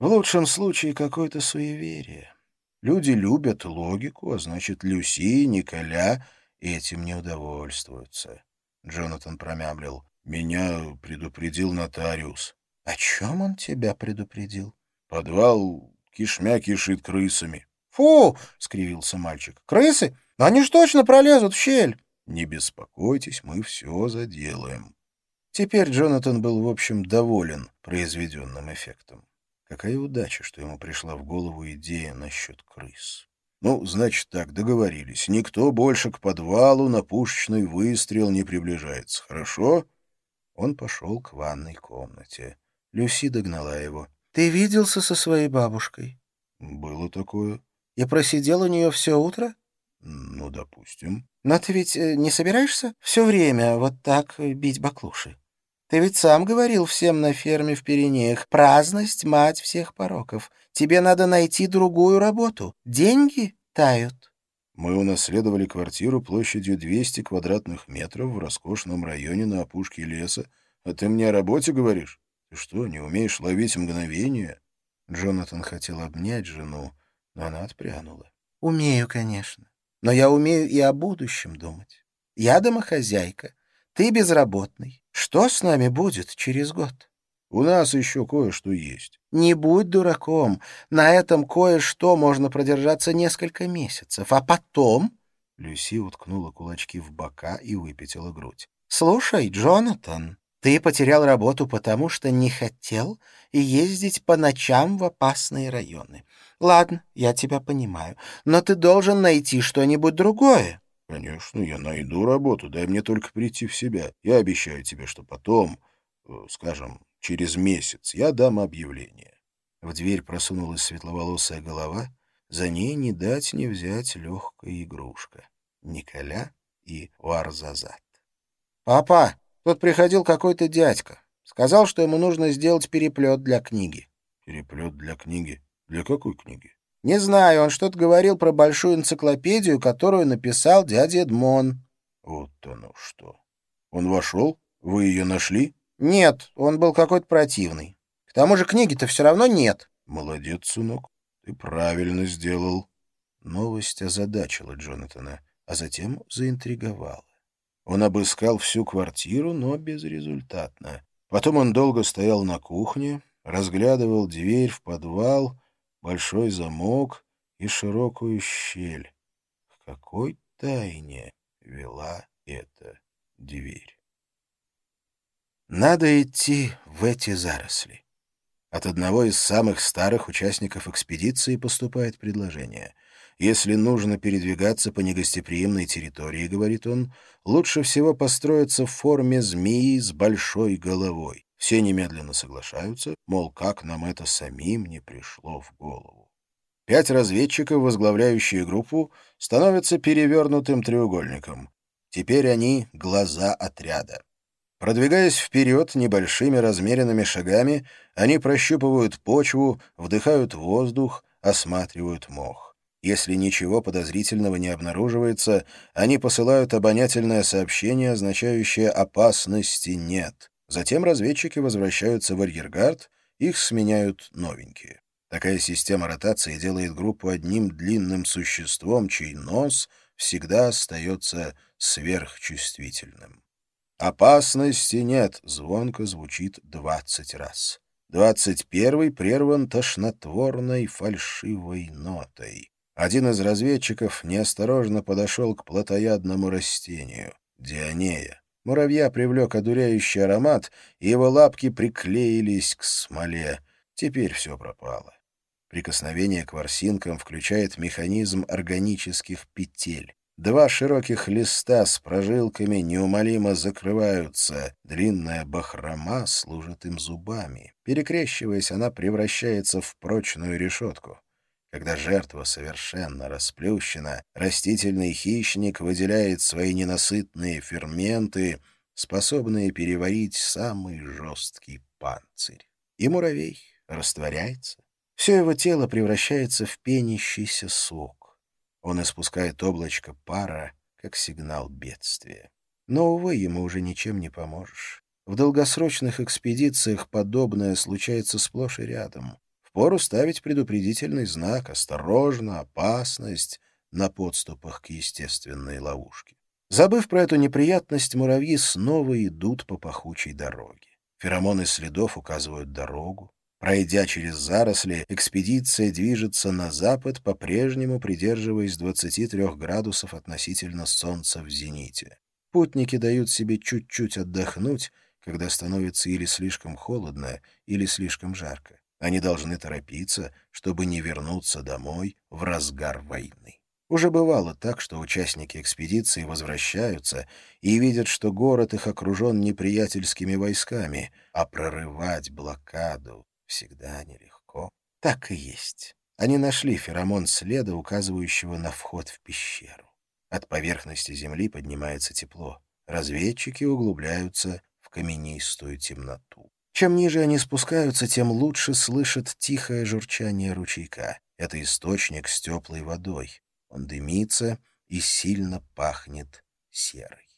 В лучшем случае какое-то суеверие. Люди любят логику, а значит, Люси и Николя этим не удовольствуются. Джонатан промямлил. «Меня предупредил нотариус». «О чем он тебя предупредил?» «Подвал кишмя кишит крысами». «Фу!» — скривился мальчик. «Крысы? Они ж точно пролезут в щель!» «Не беспокойтесь, мы все заделаем». Теперь Джонатан был, в общем, доволен произведенным эффектом. Какая удача, что ему пришла в голову идея насчет крыс. Ну, значит так, договорились. Никто больше к подвалу на пушечный выстрел не приближается. Хорошо? Он пошел к ванной комнате. Люси догнала его. — Ты виделся со своей бабушкой? — Было такое. — И просидел у нее все утро? — Ну, допустим. — Но ты ведь э, не собираешься все время вот так бить баклуши? Ты ведь сам говорил всем на ферме в Пиренеях, праздность — мать всех пороков. Тебе надо найти другую работу. Деньги тают. Мы унаследовали квартиру площадью 200 квадратных метров в роскошном районе на опушке леса. А ты мне о работе говоришь? Ты что, не умеешь ловить мгновение? Джонатан хотел обнять жену, но она отпрянула. — Умею, конечно. Но я умею и о будущем думать. Я домохозяйка, ты безработный. Что с нами будет через год? У нас еще кое-что есть. Не будь дураком. На этом кое-что можно продержаться несколько месяцев. А потом... Люси уткнула кулачки в бока и выпятила грудь. «Слушай, Джонатан, ты потерял работу потому, что не хотел ездить по ночам в опасные районы. Ладно, я тебя понимаю, но ты должен найти что-нибудь другое. «Конечно, я найду работу, дай мне только прийти в себя. Я обещаю тебе, что потом, э, скажем, через месяц, я дам объявление». В дверь просунулась светловолосая голова, за ней не дать не взять легкая игрушка. Николя и Варзазат. «Папа, тут приходил какой-то дядька. Сказал, что ему нужно сделать переплет для книги». «Переплет для книги? Для какой книги?» Не знаю, он что-то говорил про большую энциклопедию, которую написал дядя Эдмон. Вот оно что. Он вошел? Вы ее нашли? Нет, он был какой-то противный. К тому же книги-то все равно нет. Молодец, сынок. Ты правильно сделал. Новость озадачила Джонатана, а затем заинтриговала. Он обыскал всю квартиру, но безрезультатно. Потом он долго стоял на кухне, разглядывал дверь в подвал большой замок и широкую щель. К какой тайне вела эта дверь? Надо идти в эти заросли. От одного из самых старых участников экспедиции поступает предложение. Если нужно передвигаться по негостеприимной территории, говорит он, лучше всего построиться в форме змеи с большой головой. Все немедленно соглашаются, мол, как нам это самим не пришло в голову. Пять разведчиков, возглавляющие группу, становятся перевернутым треугольником. Теперь они — глаза отряда. Продвигаясь вперед небольшими размеренными шагами, они прощупывают почву, вдыхают воздух, осматривают мох. Если ничего подозрительного не обнаруживается, они посылают обонятельное сообщение, означающее «опасности нет». Затем разведчики возвращаются в арьергард, их сменяют новенькие. Такая система ротации делает группу одним длинным существом, чей нос всегда остается сверхчувствительным. «Опасности нет», — звонко звучит двадцать раз. Двадцать первый прерван тошнотворной фальшивой нотой. Один из разведчиков неосторожно подошел к плотоядному растению — Дионея. Муравья привлек одуряющий аромат, и его лапки приклеились к смоле. Теперь все пропало. Прикосновение к ворсинкам включает механизм органических петель. Два широких листа с прожилками неумолимо закрываются. Длинная бахрома служит им зубами. Перекрещиваясь, она превращается в прочную решетку. Когда жертва совершенно расплющена, растительный хищник выделяет свои ненасытные ферменты, способные переварить самый жесткий панцирь. И муравей растворяется. Все его тело превращается в пенящийся сок. Он испускает облачко пара, как сигнал бедствия. Но, увы, ему уже ничем не поможешь. В долгосрочных экспедициях подобное случается сплошь и рядом. Впору ставить предупредительный знак «Осторожно! Опасность!» на подступах к естественной ловушке. Забыв про эту неприятность, муравьи снова идут по пахучей дороге. Феромоны следов указывают дорогу. Пройдя через заросли, экспедиция движется на запад, по-прежнему придерживаясь 23 градусов относительно Солнца в зените. Путники дают себе чуть-чуть отдохнуть, когда становится или слишком холодно, или слишком жарко. Они должны торопиться, чтобы не вернуться домой в разгар войны. Уже бывало так, что участники экспедиции возвращаются и видят, что город их окружен неприятельскими войсками, а прорывать блокаду всегда нелегко. Так и есть. Они нашли феромон следа, указывающего на вход в пещеру. От поверхности земли поднимается тепло. Разведчики углубляются в каменистую темноту. Чем ниже они спускаются, тем лучше слышат тихое журчание ручейка. Это источник с теплой водой. Он дымится и сильно пахнет серой.